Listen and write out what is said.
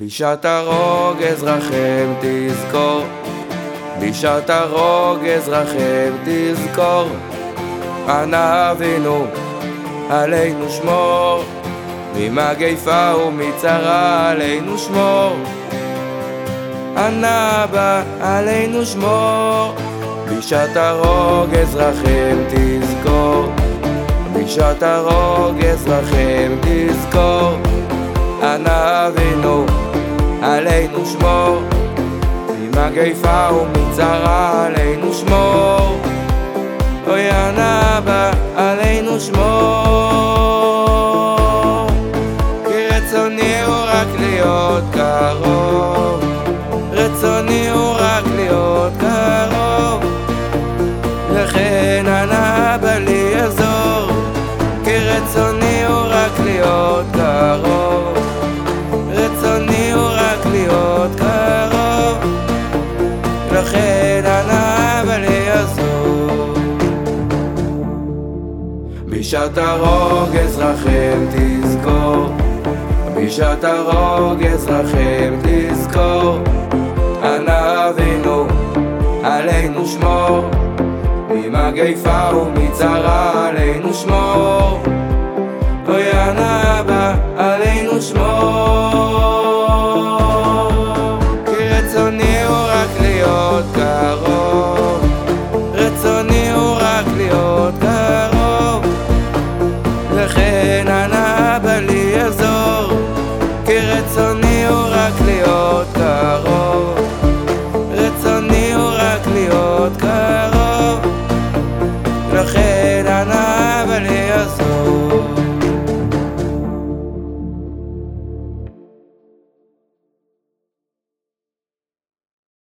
בשעת הרוגז רחם תזכור, בשעת הרוגז רחם תזכור, אנא אבינו עלינו שמור, ממגפה ומצרה עלינו שמור, אנא אבא עלינו שמור, בשעת הרוגז רחם תזכור, בשעת הרוגז רחם תזכור, Malay kushmo ממגפה ומצרה. בשעת הרוגז רחם תזכור. בשעת הרוגז רחם תזכור. אנא אבינו עלינו שמור. ממגפה ומצרה עלינו שמור. אוי אנא אבא עלינו שמור לכן אנא בא לי יעזור, כי רצוני הוא רק להיות קרוב.